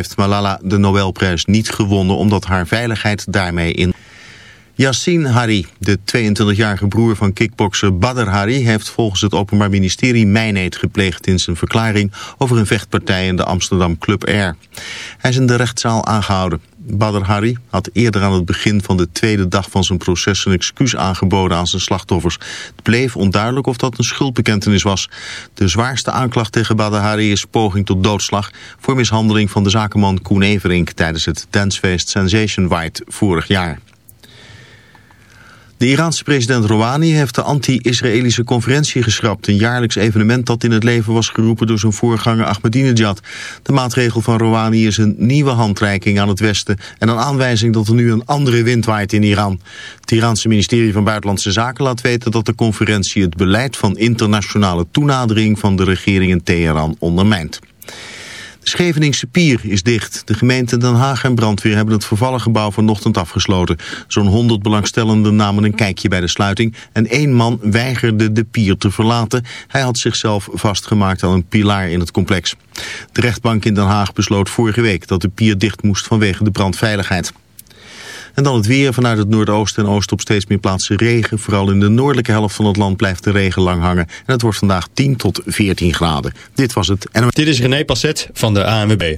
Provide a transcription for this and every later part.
heeft Malala de Nobelprijs niet gewonnen omdat haar veiligheid daarmee in... Yassine Hari, de 22-jarige broer van kickbokser Badr Hari... heeft volgens het Openbaar Ministerie mijneed gepleegd in zijn verklaring... over een vechtpartij in de Amsterdam Club Air. Hij is in de rechtszaal aangehouden. Badr Hari had eerder aan het begin van de tweede dag van zijn proces... een excuus aangeboden aan zijn slachtoffers. Het bleef onduidelijk of dat een schuldbekentenis was. De zwaarste aanklacht tegen Badr Hari is poging tot doodslag... voor mishandeling van de zakenman Koen Everink... tijdens het dancefeest Sensation White vorig jaar. De Iraanse president Rouhani heeft de anti-Israëlische conferentie geschrapt. Een jaarlijks evenement dat in het leven was geroepen door zijn voorganger Ahmadinejad. De maatregel van Rouhani is een nieuwe handreiking aan het Westen... en een aanwijzing dat er nu een andere wind waait in Iran. Het Iraanse ministerie van Buitenlandse Zaken laat weten dat de conferentie... het beleid van internationale toenadering van de regering in Teheran ondermijnt. Scheveningse pier is dicht. De gemeente Den Haag en brandweer hebben het vervallen gebouw vanochtend afgesloten. Zo'n 100 belangstellenden namen een kijkje bij de sluiting... en één man weigerde de pier te verlaten. Hij had zichzelf vastgemaakt aan een pilaar in het complex. De rechtbank in Den Haag besloot vorige week dat de pier dicht moest vanwege de brandveiligheid. En dan het weer vanuit het noordoosten en oosten op steeds meer plaatsen regen. Vooral in de noordelijke helft van het land blijft de regen lang hangen. En het wordt vandaag 10 tot 14 graden. Dit was het. Dit is René Passet van de ANWB.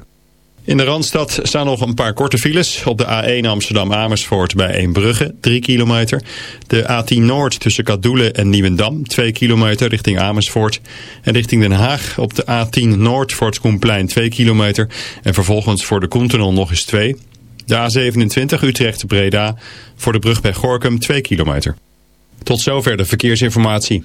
In de Randstad staan nog een paar korte files. Op de A1 Amsterdam-Amersfoort bij Eembrugge, 3 kilometer. De A10 Noord tussen Kadoelen en Nieuwendam, 2 kilometer richting Amersfoort. En richting Den Haag op de A10 Noord voor het Koenplein, 2 kilometer. En vervolgens voor de Koentunnel nog eens 2. De A27 Utrecht-Breda voor de brug bij Gorkum 2 kilometer. Tot zover de verkeersinformatie.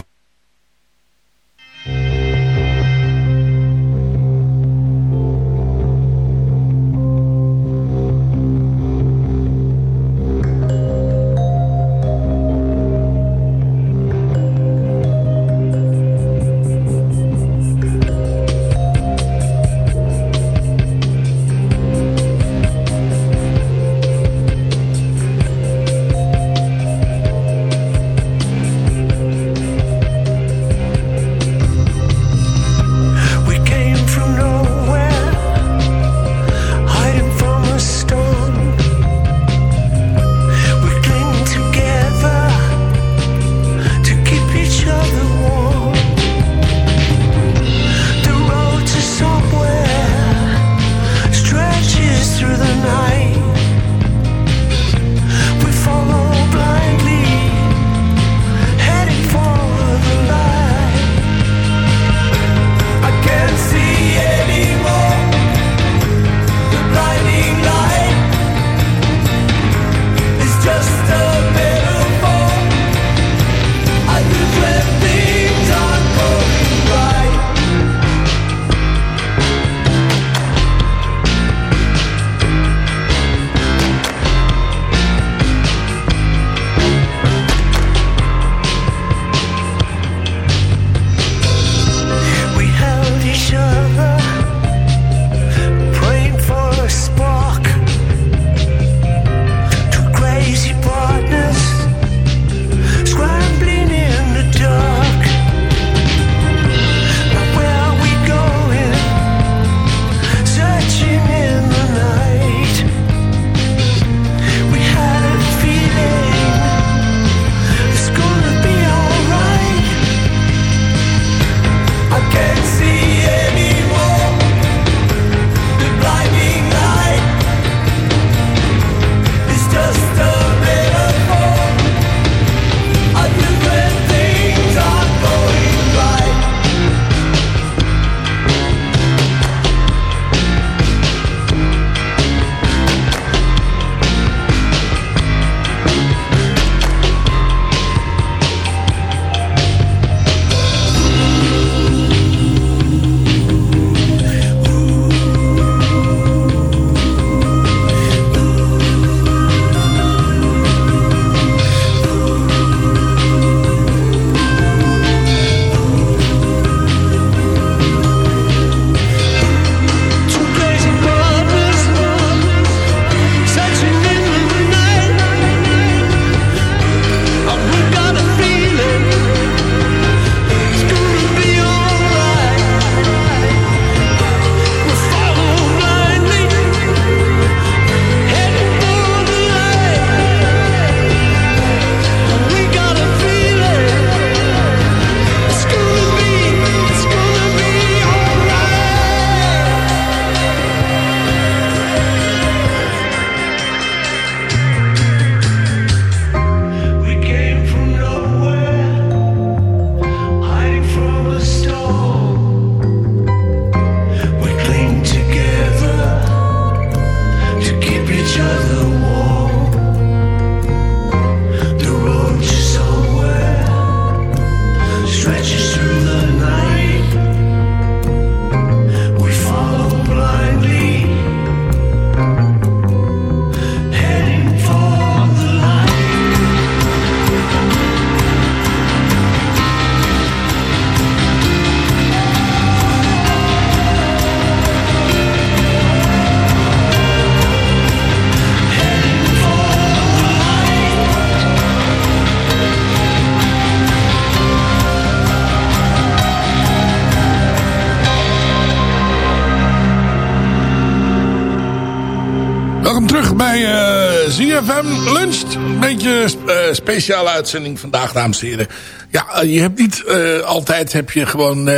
Eh, speciale uitzending vandaag, dames en heren. Ja, eh, je hebt niet eh, altijd heb je gewoon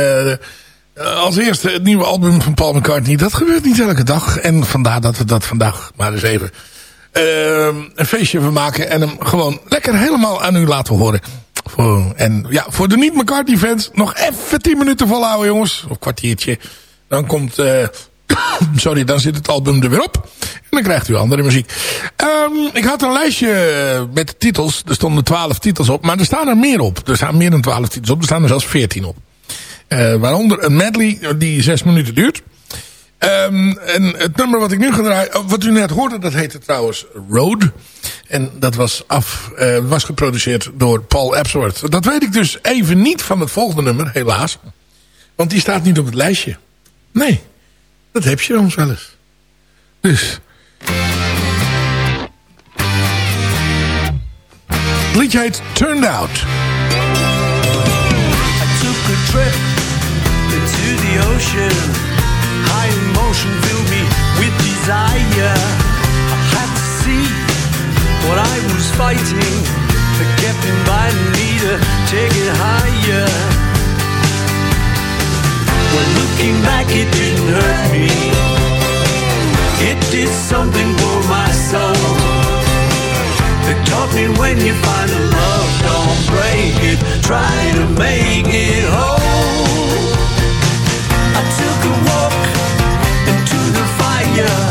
als eerste het nieuwe album van Paul McCartney. Dat gebeurt niet elke dag. En vandaar dat we dat vandaag maar eens even eh, een feestje van maken. En hem gewoon lekker helemaal aan u laten horen. En ja, voor de niet-McCartney fans nog even 10 minuten volhouden jongens. Of kwartiertje. Dan komt... eh, Sorry, dan zit het album er weer op. En dan krijgt u andere muziek. Ehm, ik had een lijstje met titels. Er stonden 12 titels op. Maar er staan er meer op. Er staan meer dan 12 titels op. Er staan er zelfs 14 op. Eh, waaronder een medley die 6 minuten duurt. Ehm, en het nummer wat ik nu ga draaien, wat u net hoorde, dat heette trouwens Road. En dat was, af, eh, was geproduceerd door Paul Epsworth. Dat weet ik dus even niet van het volgende nummer, helaas. Want die staat niet op het lijstje. Nee, dat heb je soms wel eens. Dus. Het liedje Turned Out. I took a trip into the ocean. High emotion filled me with desire. I had to see what I was fighting. I kept inviting me to take it higher. Well, looking back, it didn't hurt me. It did something for my soul. It taught me when you find a love, don't break it. Try to make it whole. I took a walk into the fire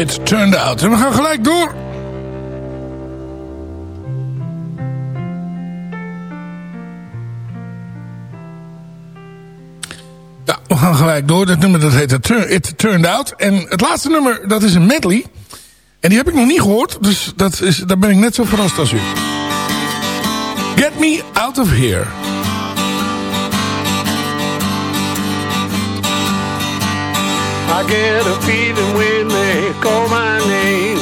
It turned out. En we gaan gelijk door. Ja, we gaan gelijk door. Dat nummer dat heet It Tur- It Turned Out. En het laatste nummer, dat is een medley. En die heb ik nog niet gehoord. Dus dat is, daar ben ik net zo verrast als u. Get Me Out of Here. I get a feeling when they call my name.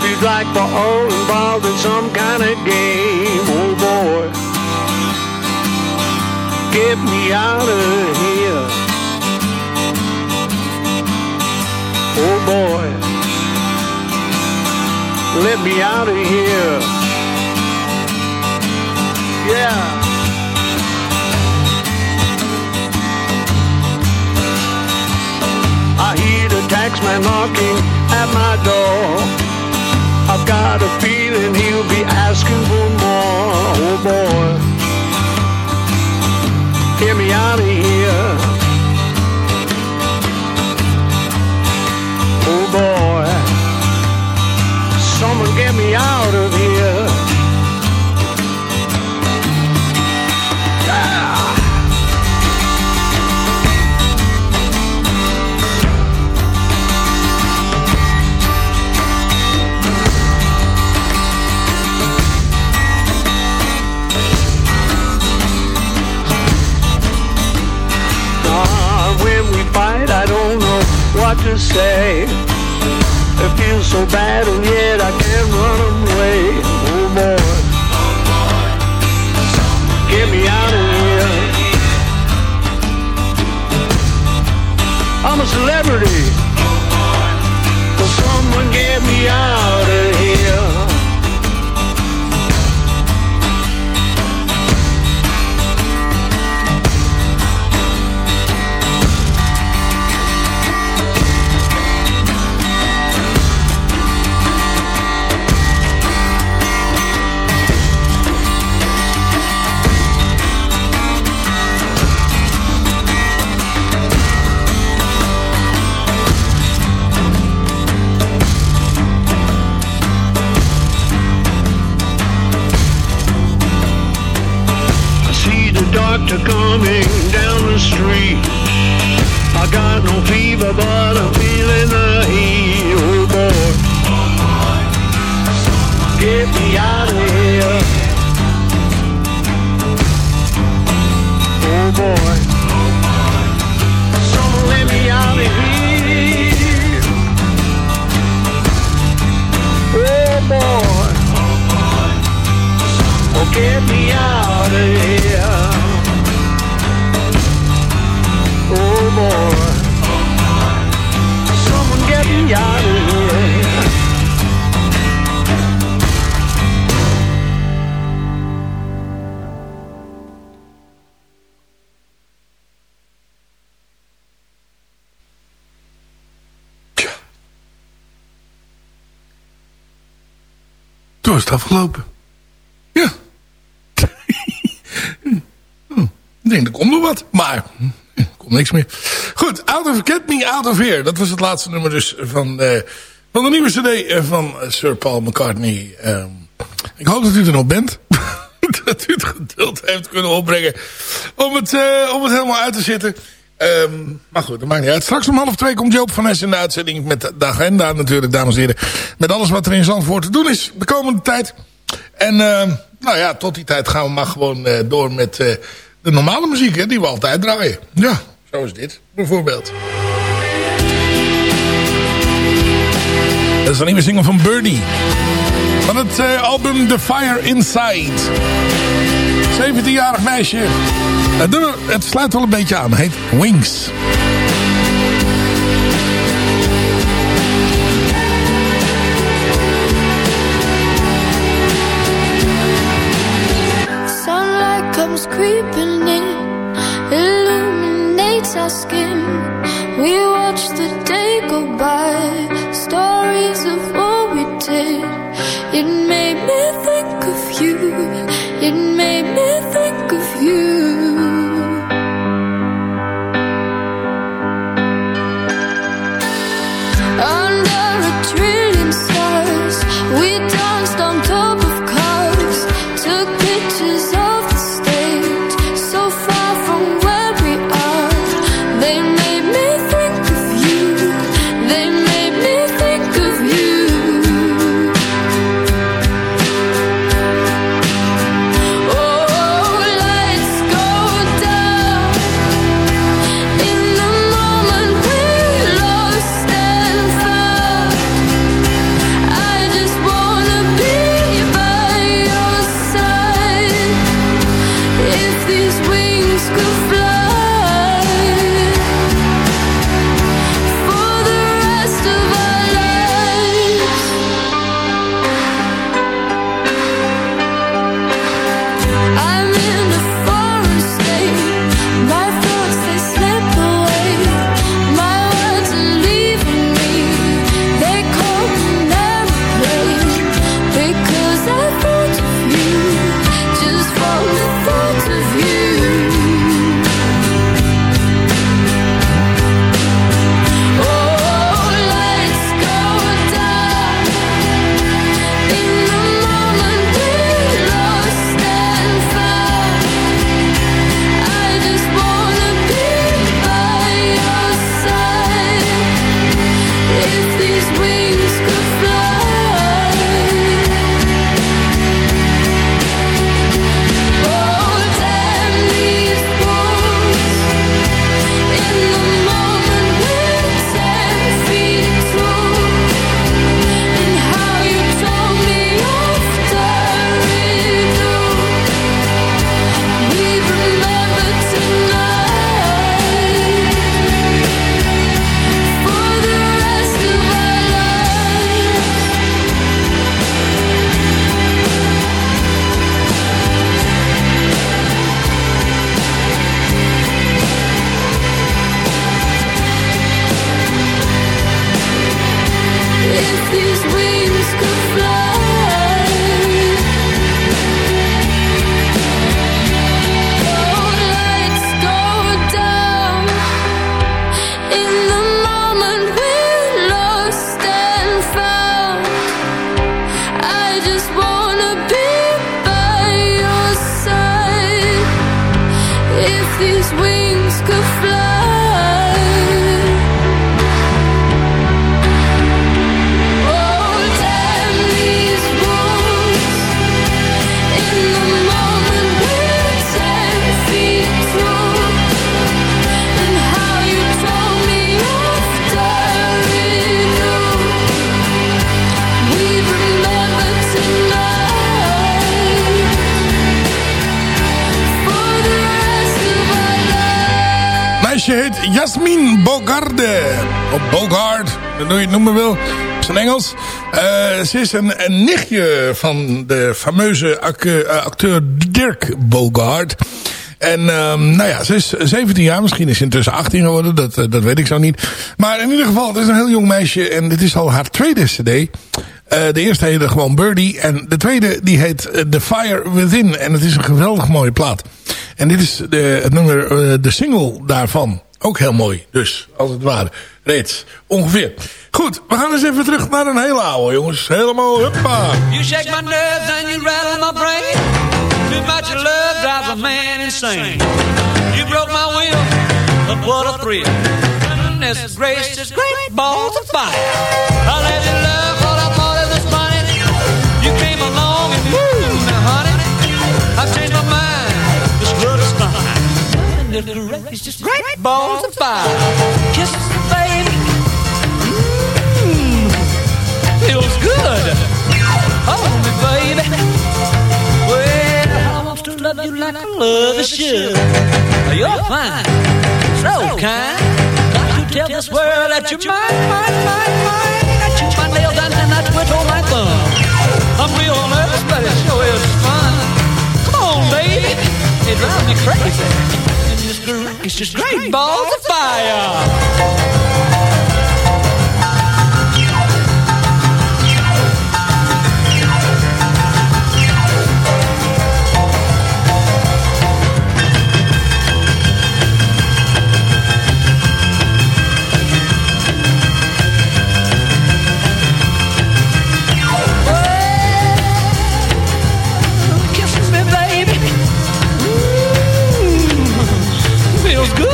Feels like we're all involved in some kind of game. Oh boy, get me out of here. Oh boy, let me out of here. Yeah. Taxman knocking at my door. I've got a feeling he'll be asking for more. Oh boy, get me out of here. Toen is het afgelopen. Ja. Hm, Ik denk, er komt nog wat. Maar, er komt niks meer. Goed, Out of Get Me Out of Here. Dat was het laatste nummer dus van, eh, van de nieuwe cd eh, van Sir Paul McCartney. Ehm, ik hoop dat u er nog bent. dat u het geduld heeft kunnen opbrengen om het, eh, om het helemaal uit te zitten. Ehm, maar goed, dat maakt niet uit. Straks om half twee komt Joop van Ness in de uitzending met de agenda natuurlijk, dames en heren. Met alles wat er in Zandvoort te doen is de komende tijd. En ehm, nou ja, tot die tijd gaan we maar gewoon eh, door met eh, de normale muziek hè, die we altijd draaien. Ja, zo is dit bijvoorbeeld. Dat is een nieuwe single van Birdie. Van het eh, album The Fire Inside. 17-jarig meisje. Het, nummer, het sluit wel een beetje aan. Heet Wings. Sunlight comes creeping in, illuminates our skin. We watch the day go by, stories of what we did. Hoe je het noemen wil. Zijn Engels. Eh, ze is een, een nichtje van de fameuze ac- eh, acteur Dirk Bogard. En ehm, nou ja, ze is 17 jaar. Misschien is ze intussen 18 geworden. Dat, eh, dat weet ik zo niet. Maar in ieder geval, het is een heel jong meisje. En dit is al haar tweede cd. De eerste heette gewoon Birdie. En de tweede die heet The Fire Within. En het is een geweldig mooie plaat. En dit is de, het nummer, de single daarvan. Ook heel mooi. Dus, als het ware. Reeds. Ongeveer. Goed, we gaan eens even terug naar een hele oude, jongens. Helemaal, huppa. You shake my nerves and you rattle my brain. Too much love drives a man insane. You broke my will, but what a thrill. Goodness gracious, great balls of fire. I let you love what I thought it was funny. You came along and moved me, honey. I've changed my mind, this world is fine. Goodness gracious, great balls of fire. Kisses, feels good. Hold me, baby. Well, I want to love you like I love should. You're fine, so kind. Got to tell this world that you're mine, mine, mine, mine. I chew my nails and then I on my thumb. I'm real nervous, but it sure is fun. Come on, baby, it drives me crazy. And this groove is just great balls of fire.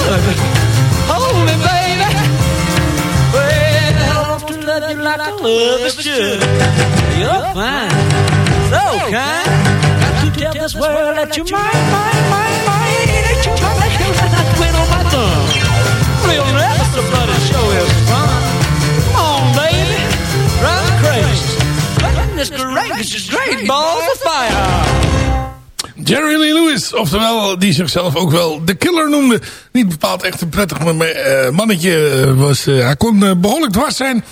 Hold me, baby. Well, I to love you like I love a should. You're fine, so kind. Got to tell this world that you're mine, mine, mine, mine. That you're my nails and I twin on my thumb. Real nervous, but it sure is fun. Come on, baby, drive me crazy. Goodness gracious, great balls of fire. Jerry Lee Lewis, oftewel die zichzelf ook wel de killer noemde. Niet bepaald echt een prettig eh, mannetje. eh, Was, eh, hij kon eh, behoorlijk dwars zijn.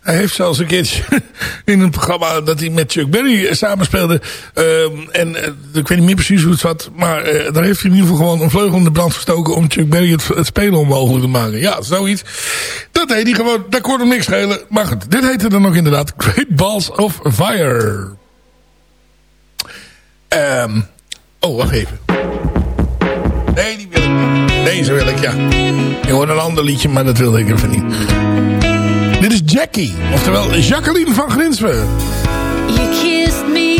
Hij heeft zelfs een keertje in een programma dat hij met Chuck Berry samenspeelde. Ehm, en ik weet niet meer precies hoe het zat. Maar daar heeft hij in ieder geval gewoon een vleugel in de brand gestoken om Chuck Berry het, het spelen onmogelijk te maken. Ja, zoiets. Dat deed hij gewoon. Daar kon hem niks schelen. Maar goed, dit heette dan ook inderdaad Great Balls of Fire. Ehm oh, wacht even. Nee, die wil ik niet. Deze wil ik, ja. Ik hoorde een ander liedje, maar dat wilde ik even niet. Dit is Jackie, oftewel Jacqueline van Grinsven. You kissed me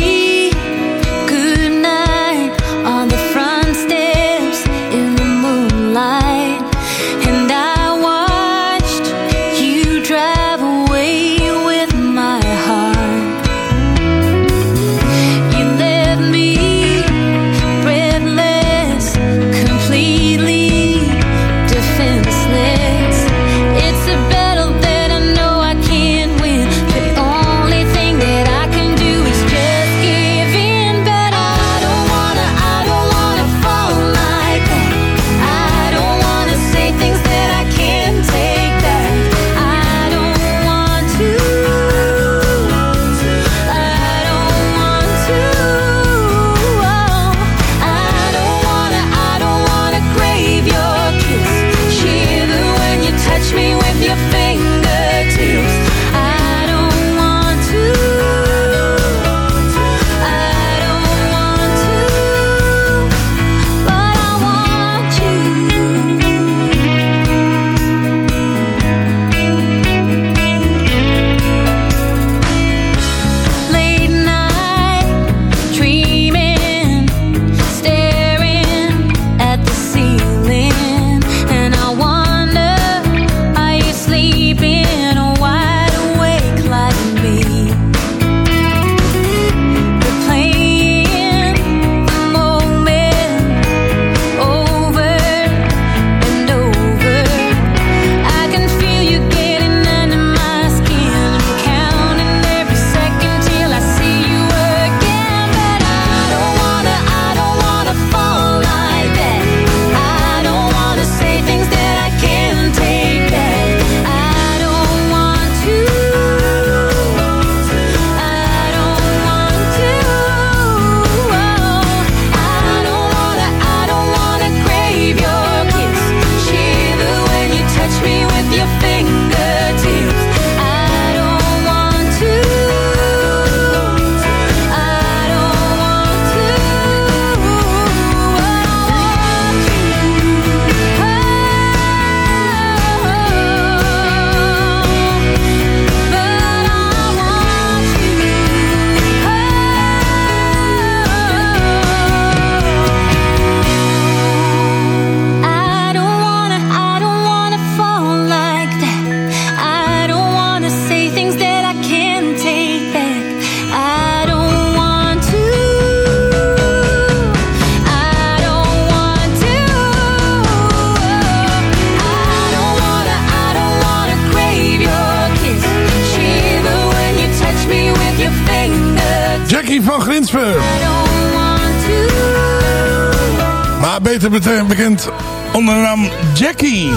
Maar beter bete- bekend onder de naam Jackie.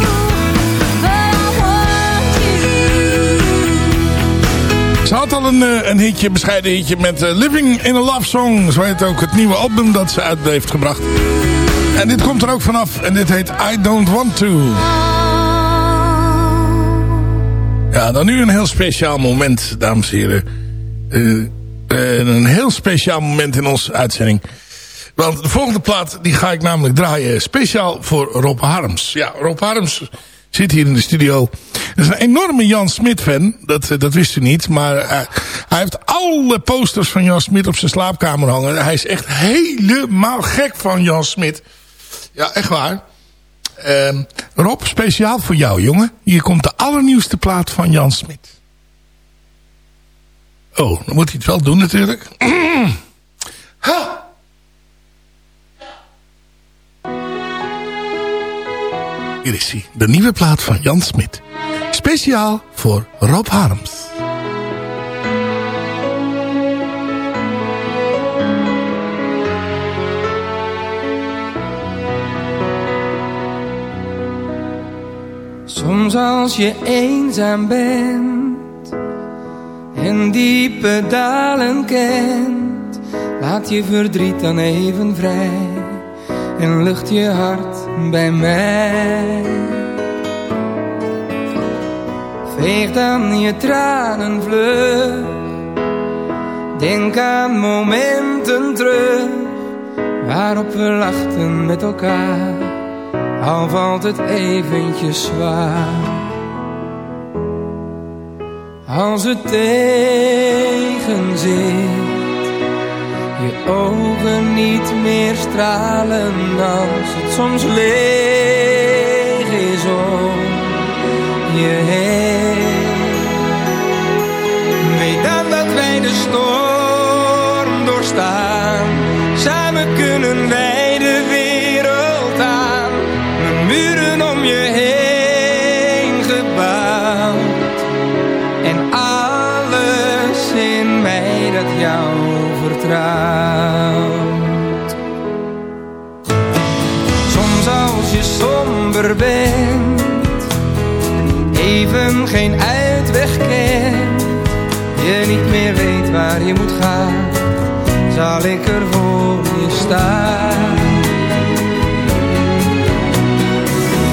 Ze had al een, eh, een hitje, bescheiden hitje met eh, Living in a Love Song. Zo heet ook het nieuwe album dat ze uit heeft gebracht. En dit komt er ook vanaf. En dit heet I Don't Want To. Ja, dan nu een heel speciaal moment, dames en heren. Eh, een heel speciaal moment in onze uitzending. Want de volgende plaat die ga ik namelijk draaien speciaal voor Rob Harms. Ja, Rob Harms zit hier in de studio. Dat is een enorme Jan Smit fan. Dat, eh, dat wist u niet. Maar eh, hij heeft alle posters van Jan Smit op zijn slaapkamer hangen. Hij is echt helemaal gek van Jan Smit. Ja, echt waar. Ehm, Rob, speciaal voor jou, jongen. Hier komt de allernieuwste plaat van Jan Smit. Oh, dan moet hij het wel doen natuurlijk. Ha! De nieuwe plaat van Jan Smit. Speciaal voor Rob Harms. Soms als je eenzaam bent en diepe dalen kent, laat je verdriet dan even vrij en lucht je hart bij mij. Veeg dan je tranen vlug, denk aan momenten terug waarop we lachten met elkaar al valt het eventjes zwaar. Als het tegen zit, je ogen niet meer stralen als het soms leeg is om je heen. Weet dan dat wij de storm doorstaan, samen kunnen wij de wereld aan muren om je heen gebouwd. En alles in mij dat jou vertrouwt. Even geen uitweg kent, je niet meer weet waar je moet gaan, zal ik er voor je staan.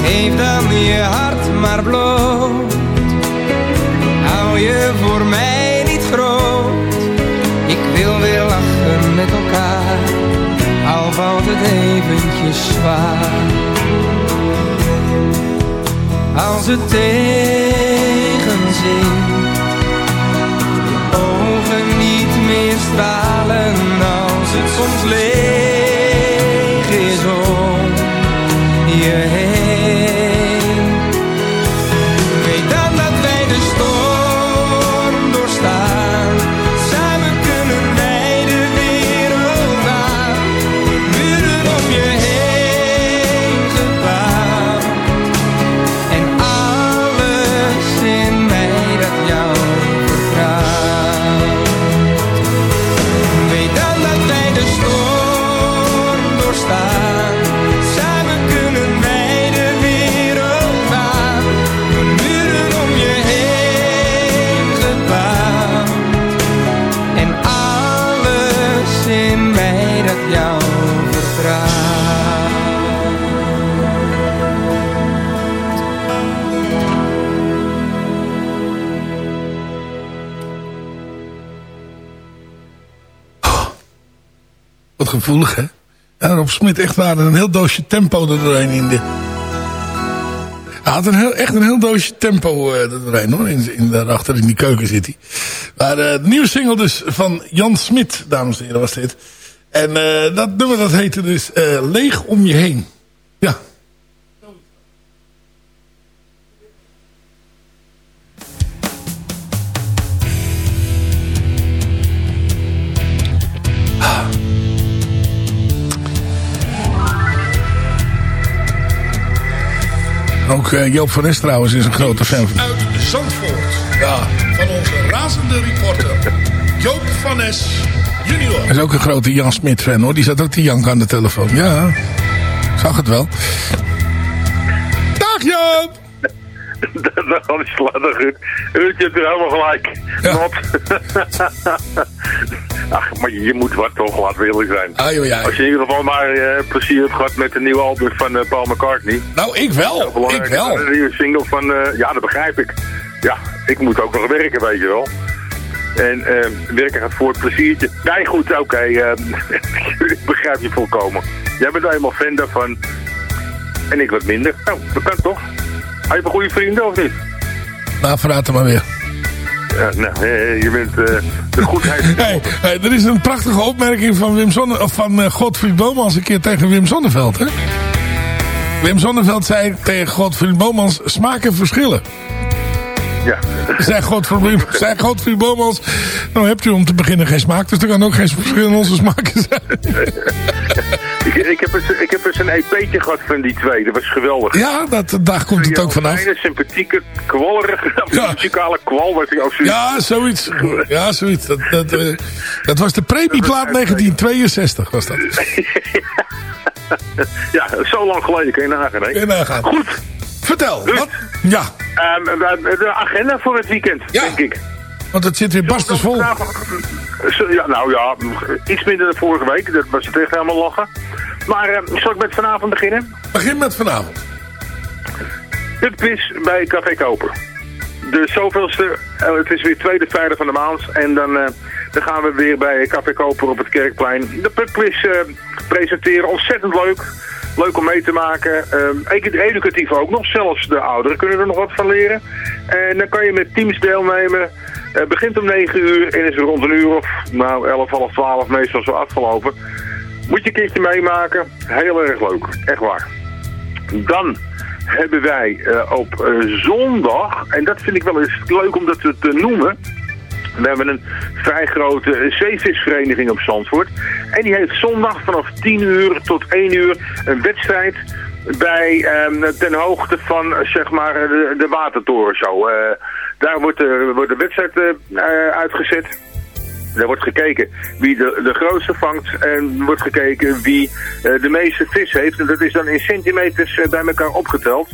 Geef dan je hart maar bloot. Hou je voor mij niet groot. Ik wil weer lachen met elkaar. Al valt het eventjes zwaar. Als het tegen zit. Je ogen niet meer stralen. Als het soms leeg is om je heen. Gevoelig, Rob Smit echt waar. Een heel doosje tempo er doorheen in de... Hij had een heel, echt een heel doosje tempo eh, er doorheen, hoor. In, in, daarachter in die keuken zit hij. Maar eh, de nieuwe single dus van Jan Smit, dames en heren, was dit. En eh, dat nummer dat heette dus Leeg om je heen. Ook eh, Joop van Nes trouwens is een grote fan van. Uit Zandvoort. Ja. Van onze razende reporter Joop van Nes. Junior. Dat is ook een grote Jan Smit fan hoor. Die zat ook te janken aan de telefoon. Ja, zag het wel. Dag Jan! Dat niet slaan, goed. Je hebt er helemaal gelijk. Not. Ach, maar je moet wat toch, eerlijk zijn. Ah, joh, ja. Als je in ieder geval maar eh, plezier hebt gehad met de nieuwe album van eh, Paul McCartney. Nou, ik wel. Ik wel. Een nieuwe single van, eh, ja, dat begrijp ik. Ja, ik moet ook nog werken, weet je wel. En werken gaat voor het pleziertje. Nee, goed, oké. ik begrijp je volkomen. Jij bent eenmaal fan daarvan. En ik wat minder. Nou, dat kan toch? Heb je een goede vrienden of niet? Nou, verraad hem maar weer. Ja, nou, je bent eh, de goedheid. Hey, hey, er is een prachtige opmerking van, Wim Zonne, of van eh, Godfried Bomans een keer tegen Wim Zonneveld. Hè? Wim Zonneveld zei tegen Godfried Bomans, smaken verschillen. Ja. Zei Godfried, zei Godfried Bomans, nou hebt u om te beginnen geen smaak, dus er kan ook geen verschil in onze smaken zijn. ik, ik, heb eens, ik heb eens een EP'tje gehad van die twee. Dat was geweldig. Ja, dat, daar komt het ook vanaf. Een sympathieke, kwallerige, muzikale kwal. Wat ik zoiets... Ja, zoiets. Ja, zoiets. Dat, dat, eh, dat was de premieplaat 1962, was dat. ja, zo lang geleden kun je nagaan. hè? Kun je nagaan. Goed. Vertel. Dus, Wat? Ja, ehm, de de agenda voor het weekend, denk ik. Want het zit weer barstens vol. Zo, Ja, nou ja, iets minder dan vorige week. Dat was het echt helemaal lachen. Maar eh, zal ik met vanavond beginnen? Begin met vanavond. De quiz bij Café Koper. De zoveelste, eh, het is weer tweede vrijdag van de maand. En dan, eh, dan gaan we weer bij Café Koper op het Kerkplein de pubquiz eh presenteren. Ontzettend leuk. Leuk om mee te maken. Eh, educatief ook nog. Zelfs de ouderen kunnen er nog wat van leren. En dan kan je met teams deelnemen. Het begint om 9 uur en is rond een uur of nou 11, half 12 meestal zo afgelopen. Moet je een keertje meemaken. Heel erg leuk. Echt waar. Dan hebben wij eh, op eh, zondag, en dat vind ik wel eens leuk om dat te, noemen. We hebben een vrij grote zeevisvereniging op Zandvoort. En die heeft zondag vanaf 10 uur tot 1 uur een wedstrijd bij, ehm, ten hoogte van eh, zeg maar de, de watertoren zo. Eh, daar wordt, de wordt de wedstrijd eh, eh, uitgezet. Er wordt gekeken wie de, de grootste vangt en wordt gekeken wie eh, de meeste vis heeft. En dat is dan in centimeters eh, bij elkaar opgeteld.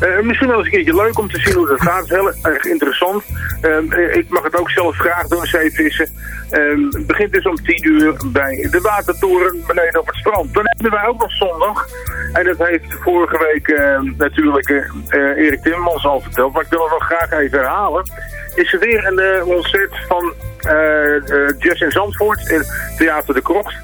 Eh, misschien wel eens een keertje leuk om te zien hoe dat gaat. Het is heel erg interessant. Ehm, eh, ik mag het ook zelf graag doen, zeevissen. Ehm, het begint dus om 10 uur bij de watertoren beneden op het strand. Dan hebben wij ook nog zondag. En dat heeft vorige week eh, natuurlijk Erik Timmermans al verteld. Maar ik wil het nog graag even herhalen. Is er weer een concert van eh, eh, Jazz in Zandvoort in Theater de Krocht.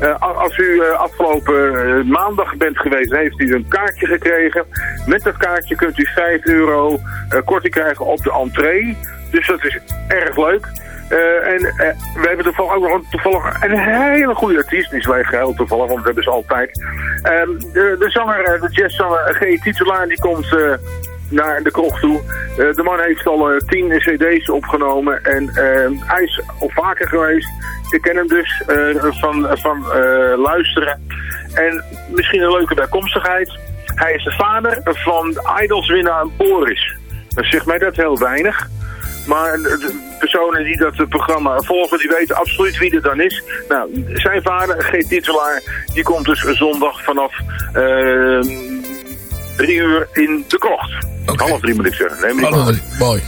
Eh, als u afgelopen maandag bent geweest, heeft u een kaartje gekregen. Met dat kaartje kunt u 5 euro korting krijgen op de entree. Dus dat is erg leuk. En we hebben toevallig ook nog een, toevallig een hele goede artiest. Die is wij geheel toevallig, want dat hebben ze altijd. Ehm, de, de zanger, de jazzzanger G. Titulaar, die komt naar de kroeg toe. Eh, de man heeft al eh, tien cd's opgenomen en eh, hij is al vaker geweest. Ik ken hem dus van, van luisteren. En misschien een leuke bijkomstigheid. Hij is de vader van Idols-winnaar Boris. Dan zegt mij dat heel weinig. Maar de personen die dat programma volgen, die weten absoluut wie er dan is. Nou, zijn vader, G. Titelaar, die komt dus zondag vanaf drie uur in de krocht. Half drie moet ik zeggen. Niet Hallo, kwalijk. mooi.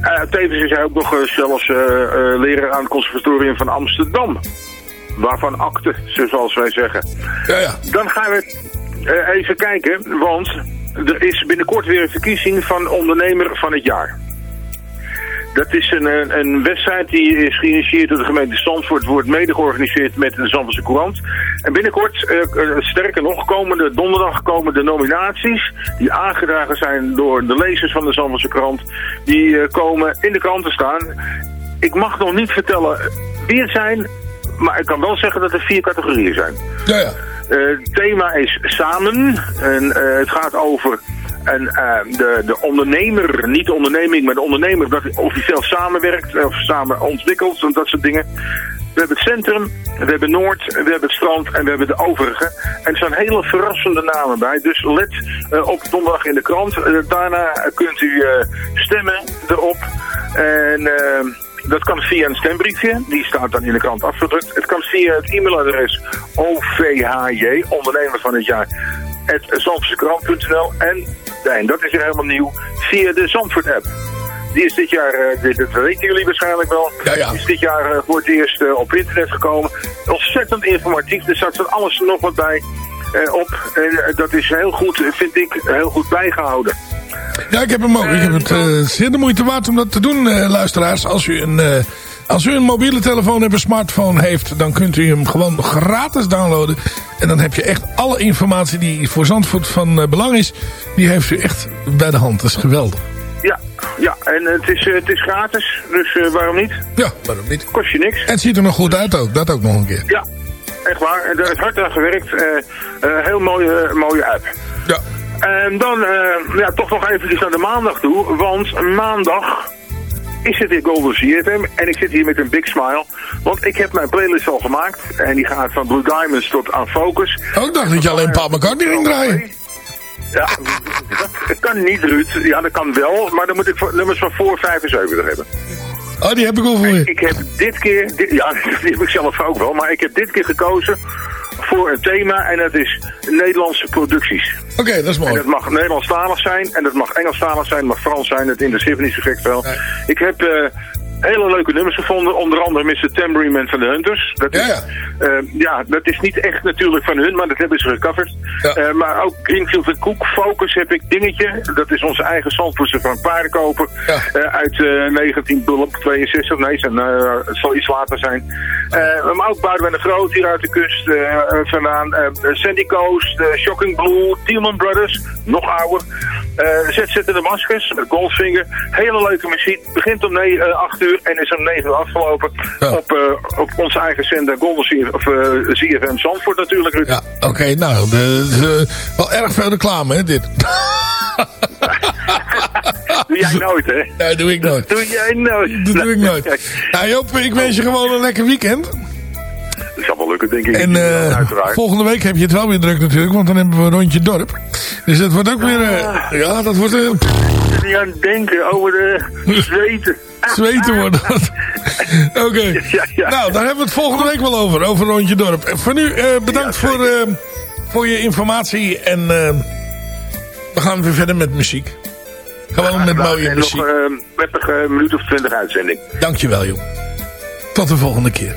Eh, tevens is hij ook nog eh, zelfs eh, leraar aan het conservatorium van Amsterdam. Waarvan akte, zoals wij zeggen. Ja, ja. Dan gaan we even kijken, want er is binnenkort weer een verkiezing van ondernemer van het jaar. Dat is een, een, wedstrijd die is geïnitieerd door de gemeente Zandvoort, wordt mede georganiseerd met de Zandvoortse Courant. En binnenkort, eh, eh, sterker nog, komende donderdag komen de nominaties die aangedragen zijn door de lezers van de Zandvoortse Courant, die eh, komen in de krant te staan. Ik mag nog niet vertellen wie het zijn, maar ik kan wel zeggen dat er vier categorieën zijn. Ja, ja. Het thema is samen. En het gaat over een, eh, de, de ondernemer, niet de onderneming, maar de ondernemer dat officieel samenwerkt of samen ontwikkelt en dat soort dingen. We hebben het centrum, we hebben Noord, we hebben het strand en we hebben de overige. En er staan hele verrassende namen bij. Dus let eh, op donderdag in de krant. Eh, daarna kunt u eh, stemmen erop. En eh, Dat kan via een stembriefje, die staat dan in de krant afgedrukt. Het kan via het e-mailadres OVHJ, ondernemer van het jaar, zandvoortsekrant.nl en, en dat is weer helemaal nieuw, via de Zandvoort app. Die is dit jaar, eh, dit, dat weten jullie waarschijnlijk wel, Ja, ja. Is dit jaar eh, voor het eerst eh, op internet gekomen. Ontzettend informatief, er staat van alles nog wat bij op. En dat is heel goed, vind ik, heel goed bijgehouden. Ja, ik heb hem ook. Ik heb het eh, zeer de moeite waard om dat te doen, luisteraars. Als u, een, als u een mobiele telefoon en een smartphone heeft, dan kunt u hem gewoon gratis downloaden. En dan heb je echt alle informatie die voor Zandvoort van eh, belang is. Die heeft u echt bij de hand. Dat is geweldig. Ja, ja en het is, eh, het is gratis, dus eh, waarom niet? Ja, waarom niet? Kost je niks. En het ziet er nog goed uit ook. Dat ook nog een keer. Ja, echt waar. En Er is hard aan gewerkt. heel mooie, mooie app. Ja. En dan ja, toch nog eventjes naar de maandag toe. Want maandag is het weer Golden CFM. En ik zit hier met een big smile. Want ik heb mijn playlist al gemaakt. En die gaat van Blue Diamonds tot aan Focus. Oh, ik dacht dat je alleen Paul McCartney ging draaien. Ja, dat kan niet, Ruud. Ja, dat kan wel. Maar dan moet ik nummers van voor 75 hebben. Oh, die heb ik al voor je. Ik heb dit keer, dit- ja, die heb ik zelf ook wel, maar ik heb dit keer gekozen voor een thema en dat is Nederlandse producties. Oké, dat is En mooi. dat mag Nederlandstalig zijn en dat mag Engelstalig zijn, mag Frans zijn, het interesseert me niet zo gek veel. Ik heb eh, hele leuke nummers gevonden, onder andere Mr. Tambourine Man van de Hunters. Dat is, Ja, ja. eh, ja, dat is niet echt natuurlijk van hun, maar dat hebben ze gecoverd. Ja. Eh, maar ook Greenfield en Cook, Focus heb ik dingetje. Dat is onze eigen zandvoerster van paardenkoper. Eh, uit eh 1962, nee, zijn, het zal iets later zijn. Maar ook Boudewijn de Groot hier uit de kust vandaan. Sandy Coast, Shocking Blue, Tielman Brothers, nog ouder. ZZ de Damascus, eh, Goldfinger. Hele leuke muziek. Begint om 9, 8 uur en is om 9 uur afgelopen. Ja. Op, eh, op onze eigen zender Golden of eh, ZFM Zandvoort natuurlijk. Ruud. Ja, oké, nou, de, de- wel erg veel reclame, hè, dit. Doe jij nooit, hè? Nee, doe ik nooit. Doe jij nooit. Dat doe ik nooit. Nou Joop, ik wens je gewoon een lekker weekend. Dat zal wel lukken, denk ik. En eh, volgende week heb je het wel weer druk natuurlijk, want dan hebben we een rondje dorp. Dus dat wordt ook weer... eh, ja, dat wordt... eh, Ik zit niet aan het denken over de zweten. zweten worden dat. Oké. Ja, ja. Nou, daar hebben we het volgende week wel over. Over rondje dorp. Voor nu, eh, bedankt Ja, voor, eh, voor je informatie. En eh, we gaan weer verder met muziek. Gewoon met mooie en muziek. nog eh, een minuut of twintig uitzending. Dankjewel, joh. Tot de volgende keer.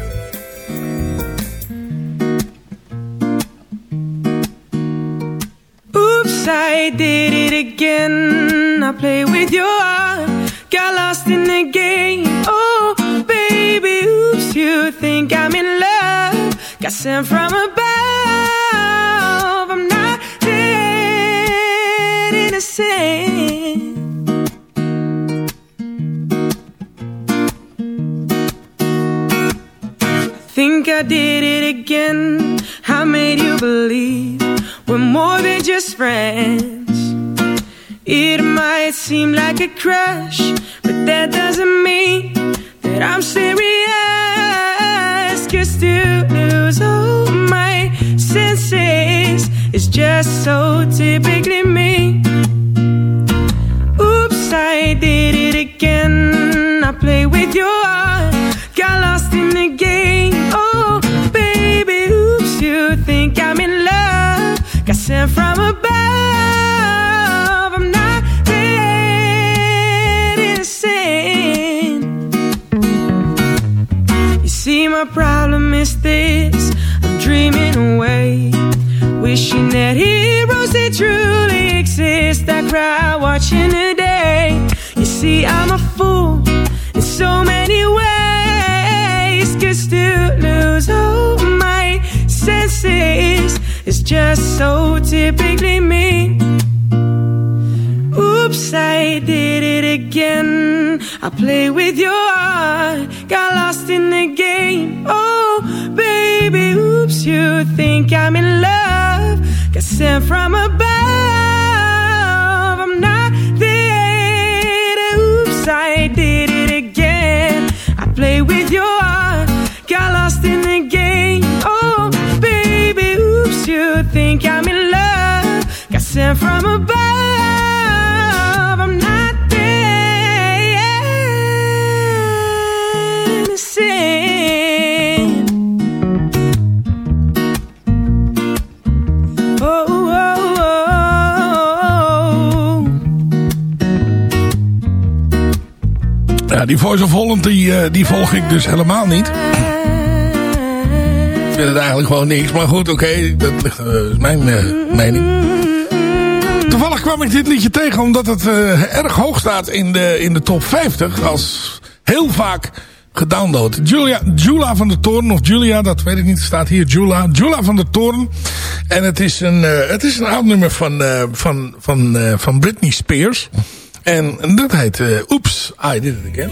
I did it again. I play with your heart, got lost in the game. Oh, baby, oops, you think I'm in love? Got sent from above. I'm not that innocent. I think I did it again. I made you believe we're more than just friends. It might seem like a crush, but that doesn't mean that I'm serious. Cause to lose all my senses is just so typically me. From above. I'm not that innocent. You see, my problem is this I'm dreaming away, wishing that heroes they truly exist. I cry watching day. You see, I'm a fool so typically me. Oops, I did it again. I play with your heart, got lost in the game. Oh, baby, oops, you think I'm in love? Got sent from above. I'm not there. Oops, I Oh, oh, oh. Ja, die Voice of Holland, die, eh, die volg ik dus helemaal niet. Ik vind het eigenlijk gewoon niks. Maar goed, oké, dat eh, is mijn eh, mening. Toevallig kwam ik dit liedje tegen omdat het erg hoog staat in de, in de top 50. Als heel vaak gedownload. Julia, Julia van de Toren of Julia, dat weet ik niet, staat hier. Julia, Julia van de Toren. En het is een, eh, het is een oud nummer van, eh, van, van, eh, van Britney Spears. En dat heet Oops, I Did It Again.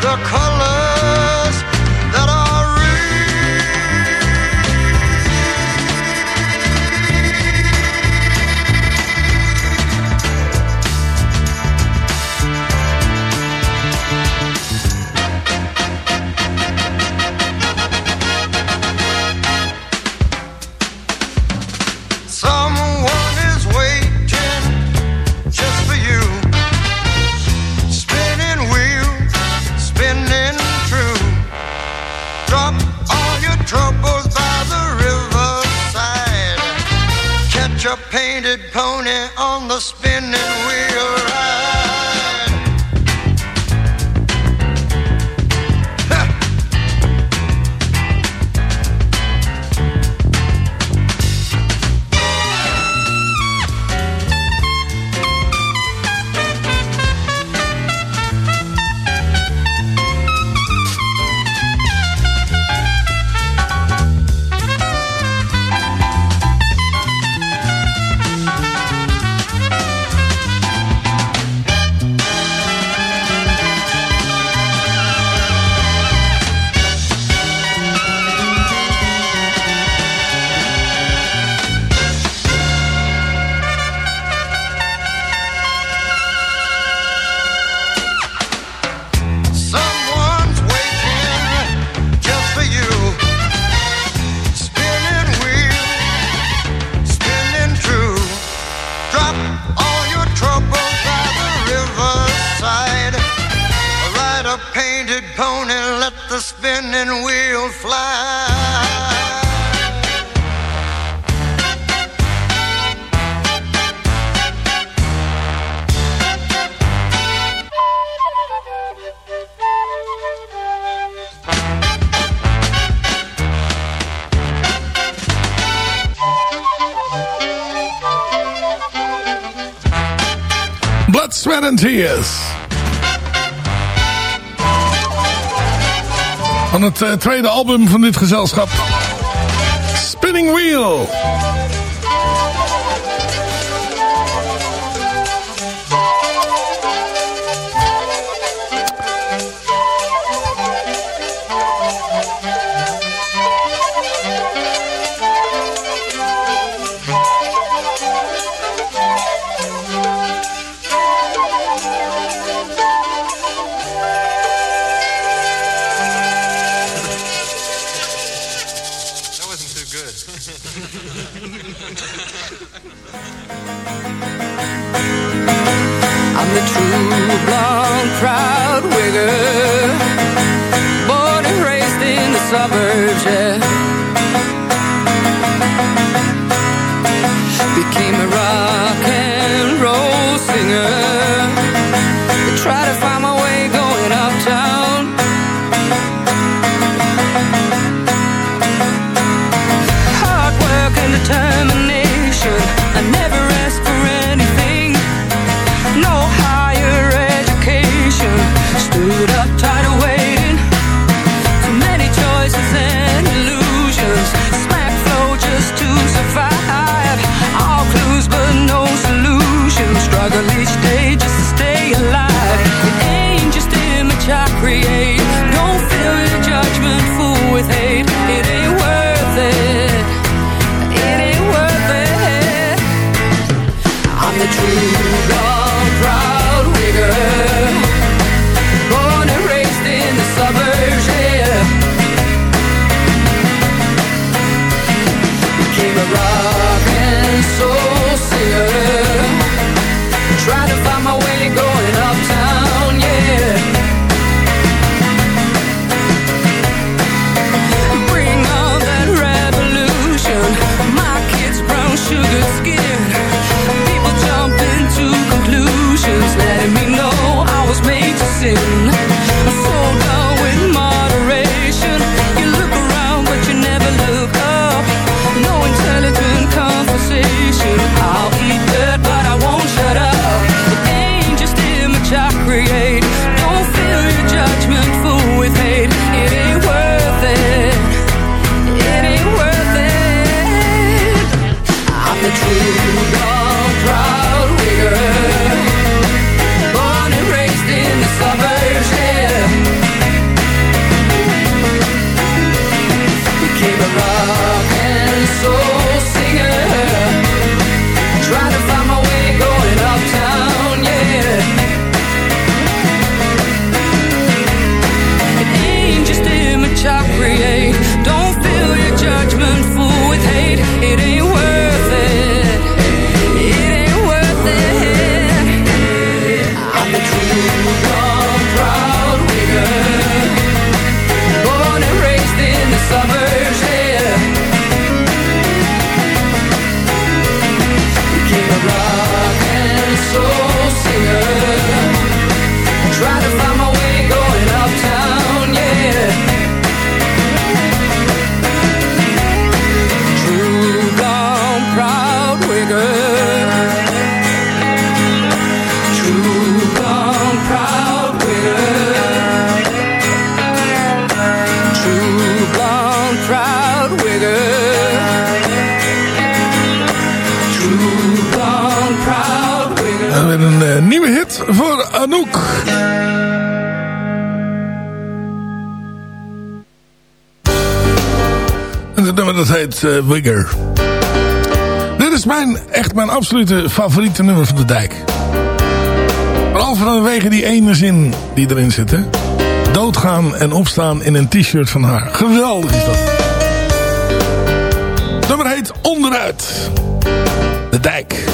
The colors Tears. Van het eh, tweede album van dit gezelschap. Spinning Wheel. create. Don't fill your judgment fool with hate. It ain't worth it. It ain't worth it. I'm the truth. Eh, Wigger. Dit is mijn, echt mijn absolute favoriete nummer van de dijk. Vooral vanwege die ene zin die erin zit. Hè? Doodgaan en opstaan in een t-shirt van haar. Geweldig is dat. Het nummer heet Onderuit. De dijk.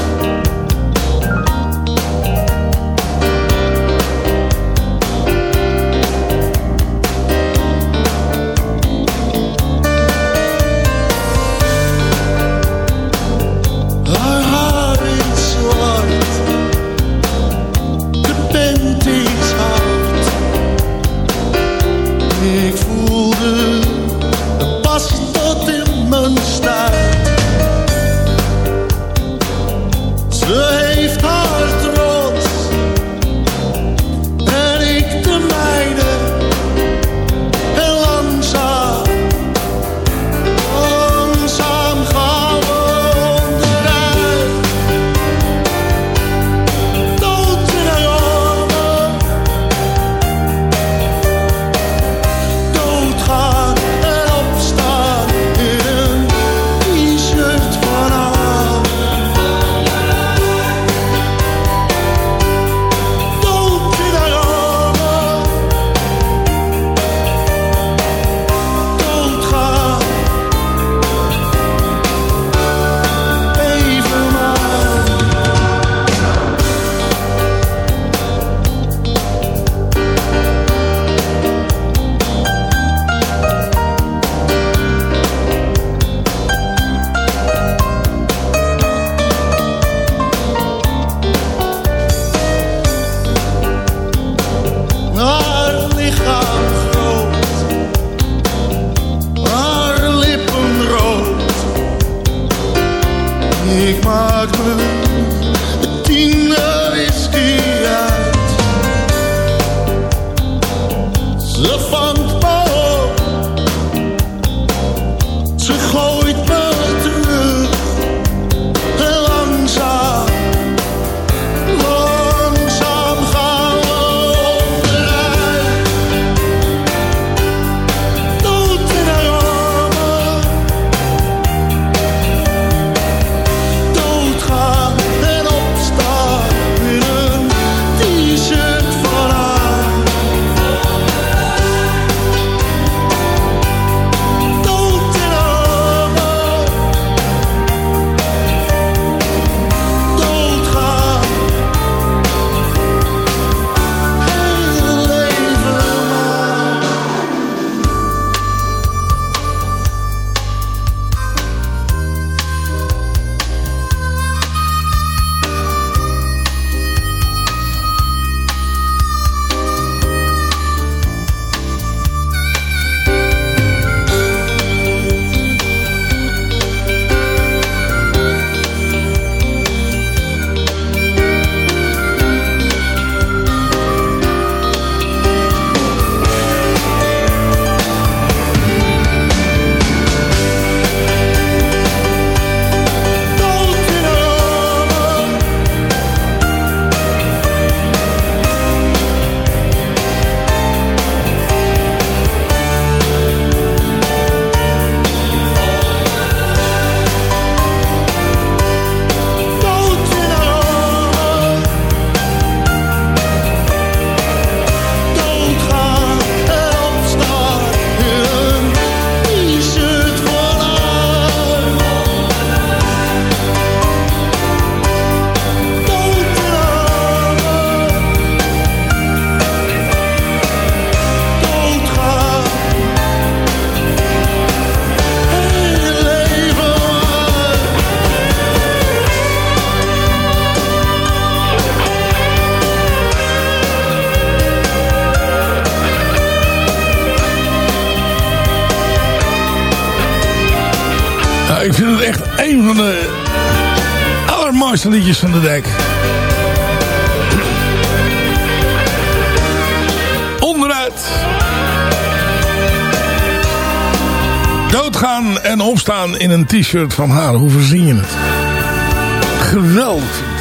Van de dek. Onderuit. Doodgaan en opstaan in een t-shirt van haar. Hoe verzin je het? Geweldig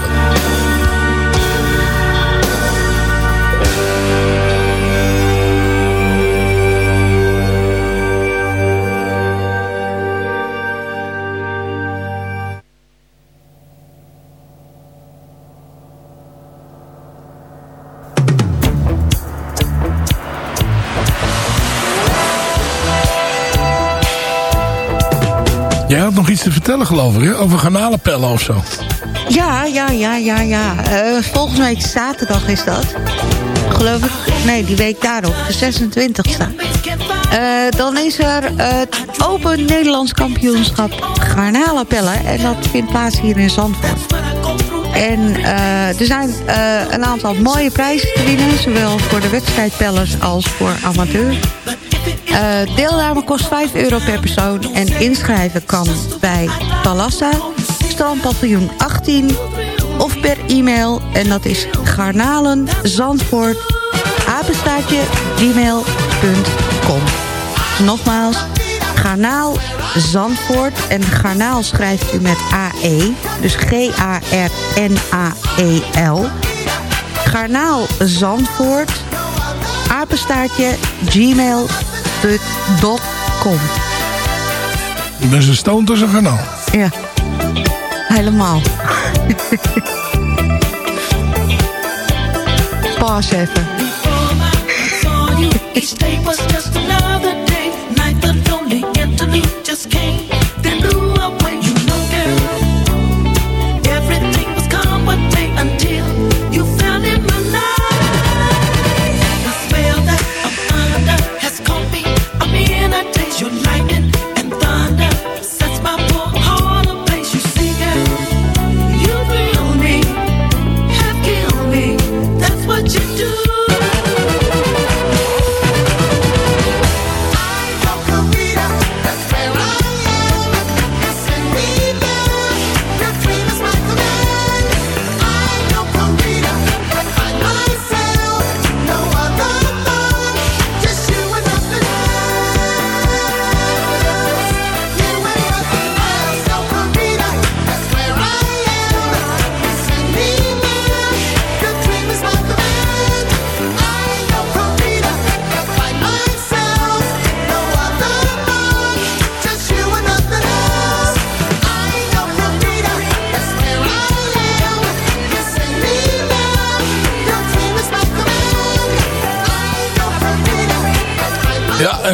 te vertellen geloof ik, hè? over garnalenpellen of zo. Ja, ja, ja, ja, ja. Eh, volgende week zaterdag is dat. Geloof ik. Nee, die week daarop. De 26e. Eh, dan is er het Open Nederlands Kampioenschap Garnalenpellen. En dat vindt plaats hier in Zandvoort. En eh, er zijn een aantal mooie prijzen te winnen. Zowel voor de wedstrijdpellers als voor amateur. Eh, deelname kost 5 euro per persoon. En inschrijven kan bij Palassa, strandpaviljoen 18... of per e-mail. En dat is garnalenzandvoort, apenstaartje, gmail.com. Nogmaals, garnaal Zandvoort. En garnaal schrijft u met AE. Dus G-A-R-N-A-E-L. Garnaal Zandvoort. Apenstaartje gmail.com. Dus een stoont als een garnaal. Ja, helemaal. Pas even.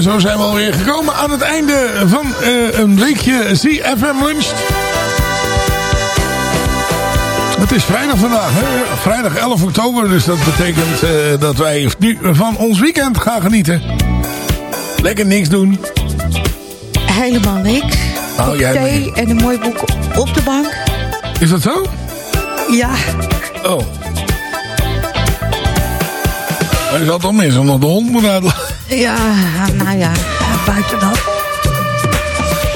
En zo zijn we alweer gekomen aan het einde van eh, een weekje CFM Lunch. Het is vrijdag vandaag, hè? vrijdag 11 oktober. Dus dat betekent eh, dat wij nu van ons weekend gaan genieten. Lekker niks doen. Helemaal niks. Oh, jij thee en een mooi boek op de bank. Is dat zo? Ja. Oh. Hij zal toch mis om nog de hond moet uitlaten. Ja, nou ja, buiten dat.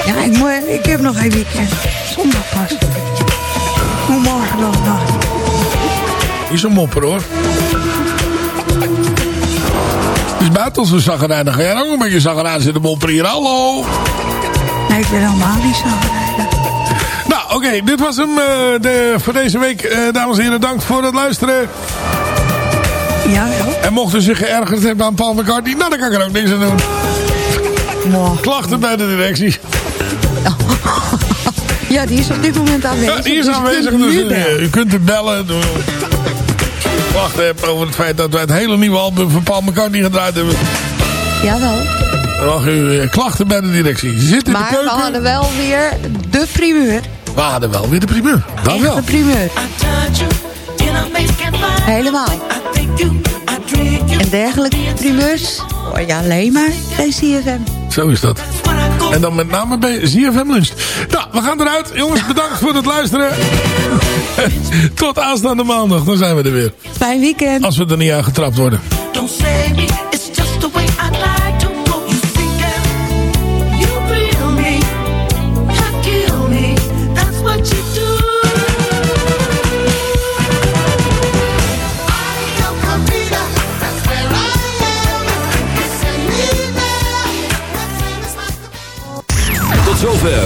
Ja, ik, moet, ik heb nog een weekend. Zondag pas. Hoe morgen nog nog. Niet zo mopper hoor. Het is buiten een zaggerijn. Dan ga jij ook een beetje zaggerijn zitten mopperen hier. Hallo. Nee, ik ben helemaal niet zo. Nou, oké. dit was hem eh, de, voor deze week. Eh, dames en heren, dank voor het luisteren. Ja, En mochten ze zich geërgerd hebben aan Paul McCartney... Nou, dan kan ik er ook niks aan doen. Klachten bij de directie. Ja, die is op dit moment aanwezig. Ja, die is dus aanwezig. u kunt Dus u, u kunt hem bellen. Klachten hebben over het feit dat wij het hele nieuwe album van Paul McCartney gedraaid hebben. Jawel. Dan mag u eh, klachten bij de directie. Ze zit in Maar de we keuken. hadden wel weer de primeur. We hadden wel weer de primeur. Dat wel. De primeur. Helemaal. En dergelijke primeurs hoor je alleen maar bij CFM. Zo is dat. En dan met name bij ZFM Lunch. Nou, we gaan eruit. Jongens, bedankt voor het luisteren. Tot aanstaande maandag. Dan zijn we er weer. Fijn weekend. Als we er niet aan getrapt worden.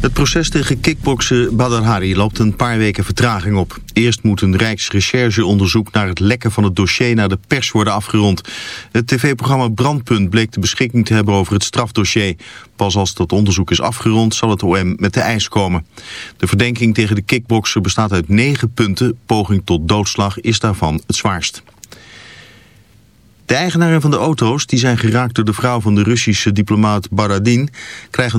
Het proces tegen kickbokser Badr Hari loopt een paar weken vertraging op. Eerst moet een rijksrechercheonderzoek naar het lekken van het dossier naar de pers worden afgerond. Het tv-programma Brandpunt bleek de beschikking te hebben over het strafdossier. Pas als dat onderzoek is afgerond zal het OM met de eis komen. De verdenking tegen de kickbokser bestaat uit negen punten. Poging tot doodslag is daarvan het zwaarst. De eigenaren van de auto's, die zijn geraakt door de vrouw van de Russische diplomaat Baradin, krijgen